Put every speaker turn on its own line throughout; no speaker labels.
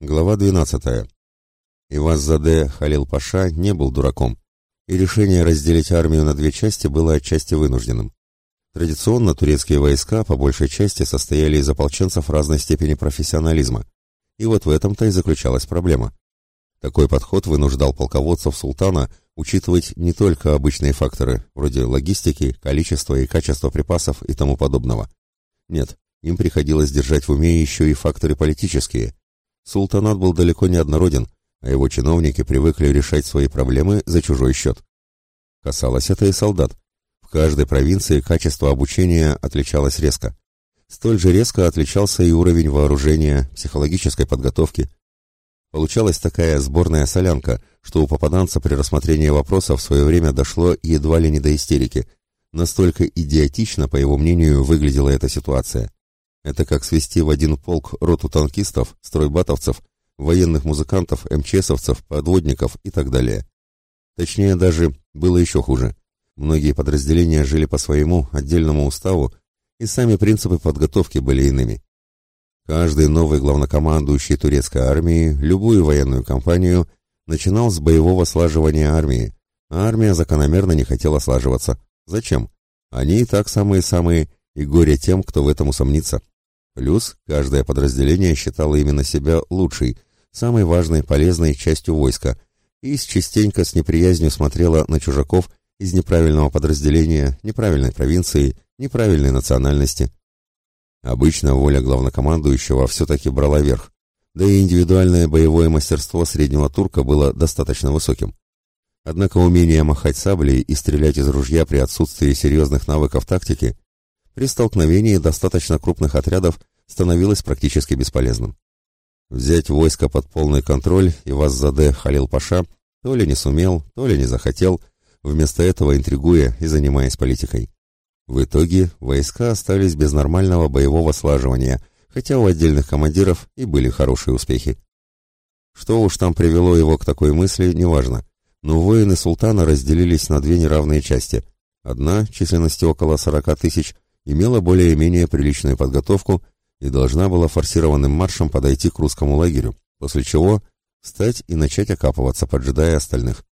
Глава 12. Иваз-Заде Халил Паша не был дураком, и решение разделить армию на две части было отчасти вынужденным. Традиционно турецкие войска по большей части состояли из ополченцев разной степени профессионализма, и вот в этом-то и заключалась проблема. Такой подход вынуждал полководцев султана учитывать не только обычные факторы, вроде логистики, количества и качества припасов и тому подобного. Нет, им приходилось держать в уме еще и факторы политические, Султанат был далеко не однороден, а его чиновники привыкли решать свои проблемы за чужой счет. Касалось это и солдат. В каждой провинции качество обучения отличалось резко. Столь же резко отличался и уровень вооружения, психологической подготовки. Получалась такая сборная солянка, что у попаданца при рассмотрении вопроса в свое время дошло едва ли не до истерики. Настолько идиотично, по его мнению, выглядела эта ситуация. Это как свести в один полк роту танкистов, стройбатовцев, военных музыкантов, МЧСовцев, подводников и так далее. Точнее, даже было еще хуже. Многие подразделения жили по своему отдельному уставу, и сами принципы подготовки были иными. Каждый новый главнокомандующий турецкой армии любую военную кампанию начинал с боевого слаживания армии, а армия закономерно не хотела слаживаться. Зачем? Они и так самые-самые, и горе тем, кто в этом усомнится. Плюс каждое подразделение считало именно себя лучшей, самой важной, полезной частью войска, и частенько с неприязнью смотрела на чужаков из неправильного подразделения, неправильной провинции, неправильной национальности. Обычно воля главнокомандующего все-таки брала верх, да и индивидуальное боевое мастерство среднего турка было достаточно высоким. Однако умение махать саблей и стрелять из ружья при отсутствии серьезных навыков тактики при столкновении достаточно крупных отрядов становилось практически бесполезным. Взять войско под полный контроль и Ваззаде Халил Паша то ли не сумел, то ли не захотел, вместо этого интригуя и занимаясь политикой. В итоге войска остались без нормального боевого слаживания, хотя у отдельных командиров и были хорошие успехи. Что уж там привело его к такой мысли, неважно, но воины султана разделились на две неравные части. Одна, численностью около 40 тысяч, имела более-менее приличную подготовку и должна была форсированным маршем подойти к русскому лагерю, после чего встать и начать окапываться, поджидая остальных.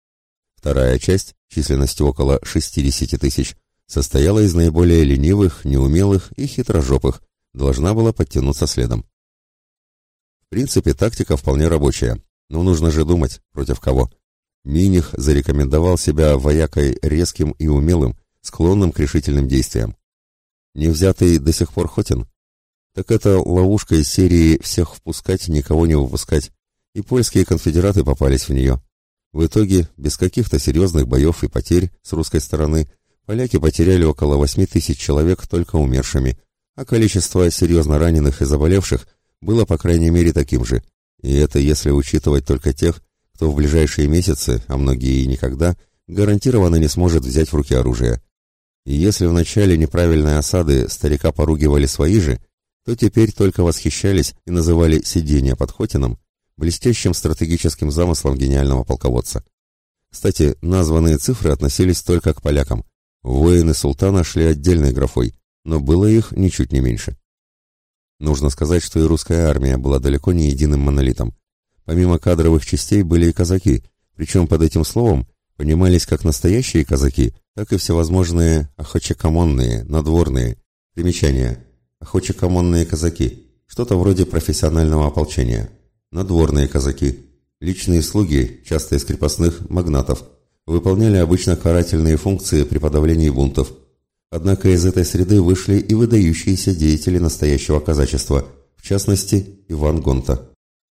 Вторая часть, численностью около 60 тысяч, состояла из наиболее ленивых, неумелых и хитрожопых, должна была подтянуться следом. В принципе, тактика вполне рабочая, но нужно же думать, против кого. Миних зарекомендовал себя воякой резким и умелым, склонным к решительным действиям не взятый до сих пор Хотин? Так это ловушка из серии «всех впускать, никого не выпускать», и польские конфедераты попались в нее. В итоге, без каких-то серьезных боев и потерь с русской стороны, поляки потеряли около 8 тысяч человек только умершими, а количество серьезно раненых и заболевших было по крайней мере таким же. И это если учитывать только тех, кто в ближайшие месяцы, а многие и никогда, гарантированно не сможет взять в руки оружие. И если в начале неправильной осады старика поругивали свои же, то теперь только восхищались и называли сидение под Хотином блестящим стратегическим замыслом гениального полководца. Кстати, названные цифры относились только к полякам. Воины султана шли отдельной графой, но было их ничуть не меньше. Нужно сказать, что и русская армия была далеко не единым монолитом. Помимо кадровых частей были и казаки, причем под этим словом понимались как настоящие казаки, так и всевозможные охочекомонные, надворные. Примечания. Охочекомонные казаки. Что-то вроде профессионального ополчения. Надворные казаки. Личные слуги, часто из крепостных магнатов, выполняли обычно карательные функции при подавлении бунтов. Однако из этой среды вышли и выдающиеся деятели настоящего казачества, в частности, Иван Гонта.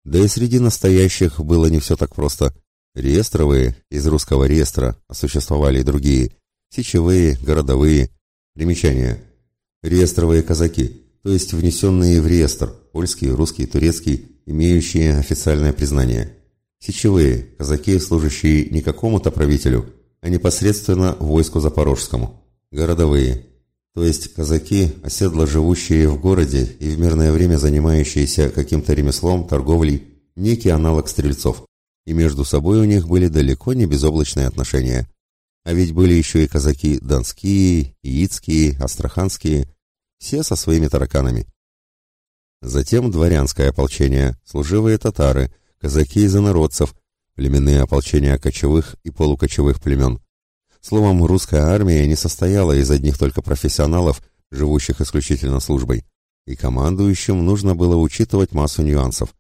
Да и среди настоящих было не все так просто – Реестровые, из русского реестра, а существовали и другие, сечевые, городовые. Примечания. Реестровые казаки, то есть внесенные в реестр, польский, русский, турецкий, имеющие официальное признание. Сечевые, казаки, служащие не какому-то правителю, а непосредственно войску запорожскому. Городовые, то есть казаки, оседло живущие в городе и в мирное время занимающиеся каким-то ремеслом, торговлей, некий аналог стрельцов и между собой у них были далеко не безоблачные отношения. А ведь были еще и казаки донские, яицкие, астраханские, все со своими тараканами. Затем дворянское ополчение, служивые татары, казаки из инородцев, племенные ополчения кочевых и полукочевых племен. Словом, русская армия не состояла из одних только профессионалов, живущих исключительно службой, и командующим нужно было учитывать массу нюансов,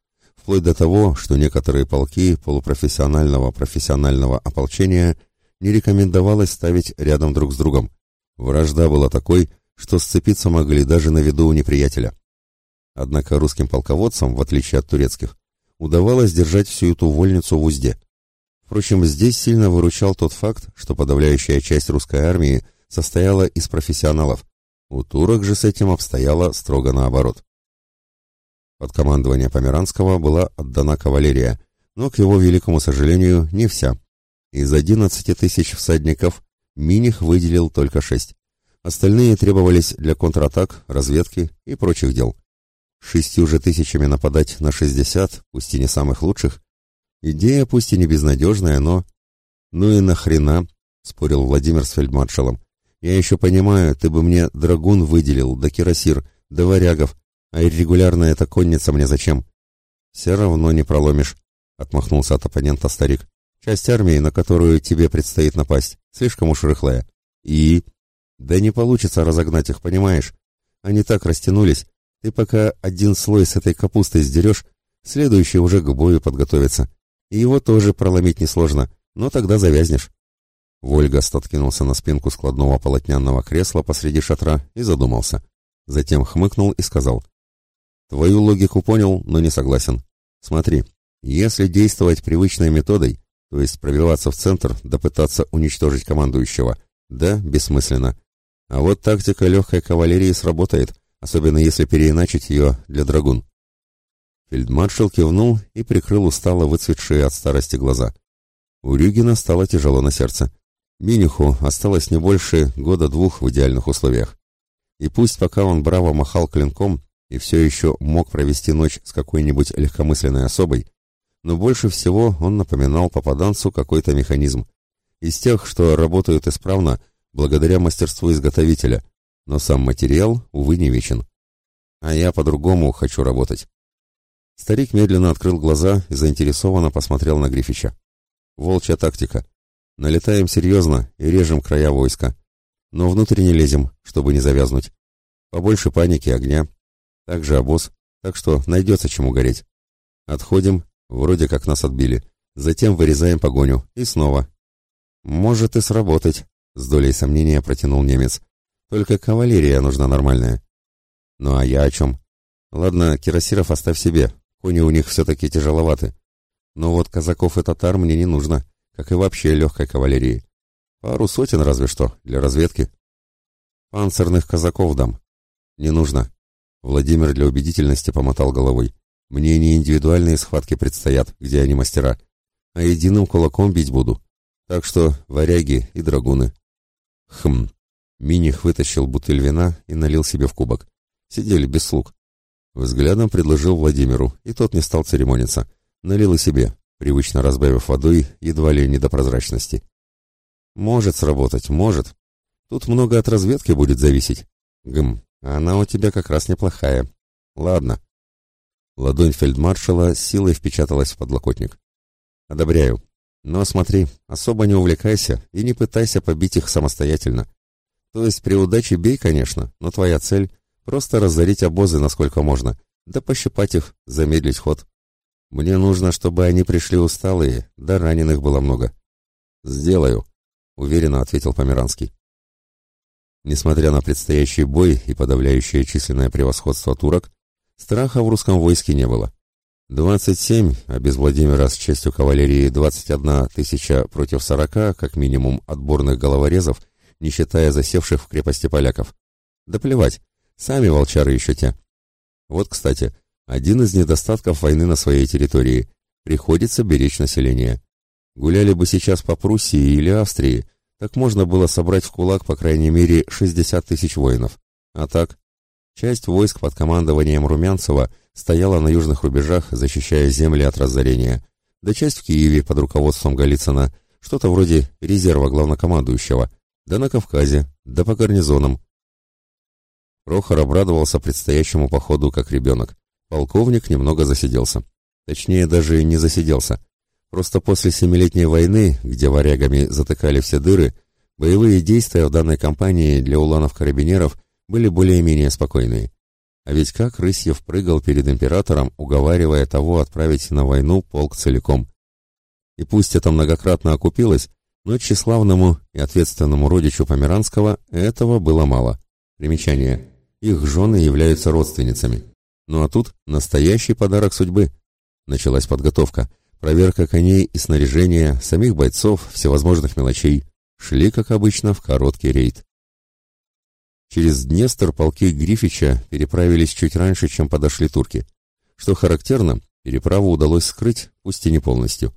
вплоть до того, что некоторые полки полупрофессионального профессионального ополчения не рекомендовалось ставить рядом друг с другом. Вражда была такой, что сцепиться могли даже на виду у неприятеля. Однако русским полководцам, в отличие от турецких, удавалось держать всю эту вольницу в узде. Впрочем, здесь сильно выручал тот факт, что подавляющая часть русской армии состояла из профессионалов. У турок же с этим обстояло строго наоборот. Под командование Померанского была отдана кавалерия, но, к его великому сожалению, не вся. Из 11 тысяч всадников Миних выделил только шесть. Остальные требовались для контратак, разведки и прочих дел. Шестью же тысячами нападать на шестьдесят, пусть и не самых лучших. Идея пусть и не безнадежная, но... «Ну и нахрена?» — спорил Владимир с фельдмаршалом. «Я еще понимаю, ты бы мне драгун выделил, да кирасир, да варягов, а регулярная эта конница мне зачем?» «Все равно не проломишь», — отмахнулся от оппонента старик. «Часть армии, на которую тебе предстоит напасть, слишком уж рыхлая. И...» «Да не получится разогнать их, понимаешь? Они так растянулись, ты пока один слой с этой капустой сдерешь, следующий уже к бою подготовится. И его тоже проломить несложно, но тогда завязнешь. Вольгаст откинулся на спинку складного полотняного кресла посреди шатра и задумался. Затем хмыкнул и сказал. «Твою логику понял, но не согласен. Смотри, если действовать привычной методой, то есть пробиваться в центр да пытаться уничтожить командующего, да, бессмысленно. А вот тактика легкой кавалерии сработает, особенно если переиначить ее для драгун. Фельдмаршал кивнул и прикрыл устало выцветшие от старости глаза. У Рюгина стало тяжело на сердце. Миниху осталось не больше года-двух в идеальных условиях. И пусть пока он браво махал клинком и все еще мог провести ночь с какой-нибудь легкомысленной особой, но больше всего он напоминал попаданцу какой-то механизм. Из тех, что работают исправно благодаря мастерству изготовителя – но сам материал, увы, не вечен. А я по-другому хочу работать. Старик медленно открыл глаза и заинтересованно посмотрел на Грифича. Волчья тактика. Налетаем серьезно и режем края войска. Но внутрь не лезем, чтобы не завязнуть. Побольше паники, огня. Также обоз, так что найдется чему гореть. Отходим, вроде как нас отбили. Затем вырезаем погоню. И снова. Может и сработать, с долей сомнения протянул немец. Только кавалерия нужна нормальная. Ну а я о чем? Ладно, кирасиров оставь себе, кони у них все-таки тяжеловаты. Но вот казаков и татар мне не нужно, как и вообще легкой кавалерии. Пару сотен разве что, для разведки. Панцирных казаков дам. Не нужно. Владимир для убедительности помотал головой. Мне не индивидуальные схватки предстоят, где они мастера, а единым кулаком бить буду. Так что варяги и драгуны. Хм, Миних вытащил бутыль вина и налил себе в кубок. Сидели без слуг. Взглядом предложил Владимиру, и тот не стал церемониться. Налил и себе, привычно разбавив водой едва ли не до прозрачности. «Может сработать, может. Тут много от разведки будет зависеть. Гм, а она у тебя как раз неплохая. Ладно». Ладонь фельдмаршала силой впечаталась в подлокотник. «Одобряю. Но смотри, особо не увлекайся и не пытайся побить их самостоятельно. То есть при удаче бей, конечно, но твоя цель — просто разорить обозы насколько можно, да пощипать их, замедлить ход. Мне нужно, чтобы они пришли усталые, да раненых было много. Сделаю, — уверенно ответил Померанский. Несмотря на предстоящий бой и подавляющее численное превосходство турок, страха в русском войске не было. 27, а без Владимира с частью кавалерии 21 тысяча против 40, как минимум, отборных головорезов — не считая засевших в крепости поляков. Да плевать, сами волчары еще те. Вот, кстати, один из недостатков войны на своей территории. Приходится беречь население. Гуляли бы сейчас по Пруссии или Австрии, так можно было собрать в кулак по крайней мере 60 тысяч воинов. А так, часть войск под командованием Румянцева стояла на южных рубежах, защищая земли от разорения, да часть в Киеве под руководством Голицына, что-то вроде резерва главнокомандующего, да на Кавказе, да по гарнизонам. Прохор обрадовался предстоящему походу как ребенок. полковник немного засиделся. Точнее, даже не засиделся. Просто после Семилетней войны, где варягами затыкали все дыры, боевые действия в данной кампании для уланов-карабинеров были более-менее спокойные. А ведь как Рысьев прыгал перед императором, уговаривая того отправить на войну полк целиком. И пусть это многократно окупилось, но тщеславному и ответственному родичу Померанского этого было мало. Примечание. Их жены являются родственницами. Ну а тут настоящий подарок судьбы. Началась подготовка, проверка коней и снаряжения, самих бойцов, всевозможных мелочей. Шли, как обычно, в короткий рейд. Через Днестр полки Грифича переправились чуть раньше, чем подошли турки. Что характерно, переправу удалось скрыть, пусть и не полностью.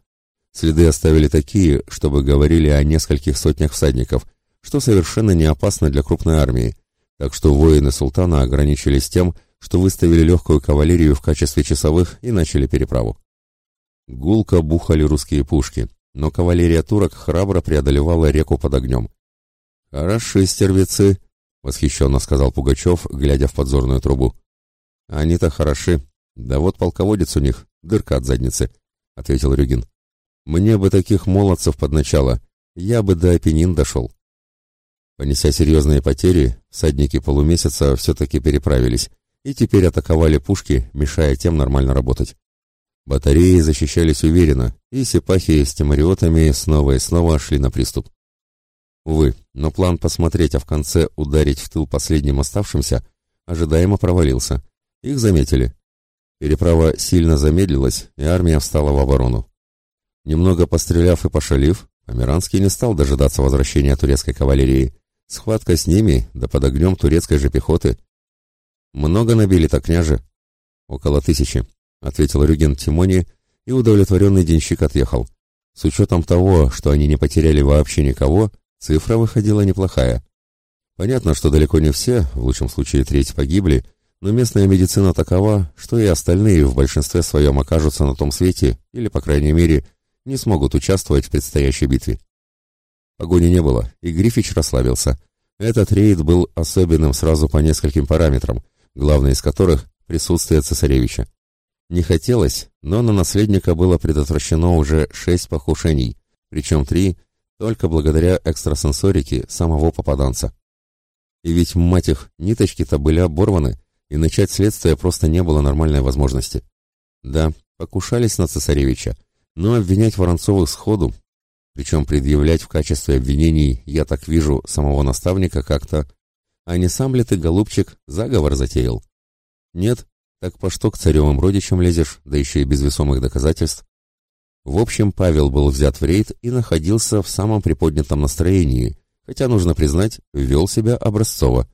Следы оставили такие, чтобы говорили о нескольких сотнях всадников, что совершенно не опасно для крупной армии, так что воины султана ограничились тем, что выставили легкую кавалерию в качестве часовых и начали переправу. Гулко бухали русские пушки, но кавалерия турок храбро преодолевала реку под огнем. «Хороши стервецы!» — восхищенно сказал Пугачев, глядя в подзорную трубу. «Они-то хороши. Да вот полководец у них, дырка от задницы», — ответил Рюгин. «Мне бы таких молодцев под начало. Я бы до Апеннин дошел». Понеся серьезные потери, всадники полумесяца все-таки переправились и теперь атаковали пушки, мешая тем нормально работать. Батареи защищались уверенно, и сипахи с тимариотами снова и снова шли на приступ. Увы, но план посмотреть, а в конце ударить в тыл последним оставшимся, ожидаемо провалился. Их заметили. Переправа сильно замедлилась, и армия встала в оборону. Немного постреляв и пошалив, Померанский не стал дожидаться возвращения турецкой кавалерии. Схватка с ними, да под огнем турецкой же пехоты. «Много набили-то, княже?» «Около тысячи», — ответил Рюген Тимони, и удовлетворенный денщик отъехал. С учетом того, что они не потеряли вообще никого, Цифра выходила неплохая. Понятно, что далеко не все, в лучшем случае треть погибли, но местная медицина такова, что и остальные в большинстве своем окажутся на том свете или, по крайней мере, не смогут участвовать в предстоящей битве. Погони не было, и Грифич расслабился. Этот рейд был особенным сразу по нескольким параметрам, главный из которых – присутствие цесаревича. Не хотелось, но на наследника было предотвращено уже шесть покушений, причем три – только благодаря экстрасенсорике самого попаданца. И ведь, мать их, ниточки-то были оборваны, и начать следствие просто не было нормальной возможности. Да, покушались на цесаревича, но обвинять Воронцовых сходу, причем предъявлять в качестве обвинений, я так вижу, самого наставника как-то, а не сам ли ты, голубчик, заговор затеял? Нет, так по что к царевым родичам лезешь, да еще и без весомых доказательств? В общем, Павел был взят в рейд и находился в самом приподнятом настроении, хотя, нужно признать, вел себя образцово.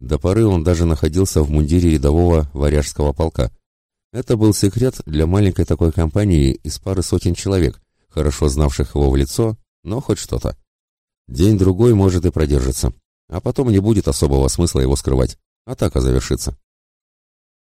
До поры он даже находился в мундире рядового варяжского полка. Это был секрет для маленькой такой компании из пары сотен человек, хорошо знавших его в лицо, но хоть что-то. День-другой может и продержится, а потом не будет особого смысла его скрывать. Атака завершится.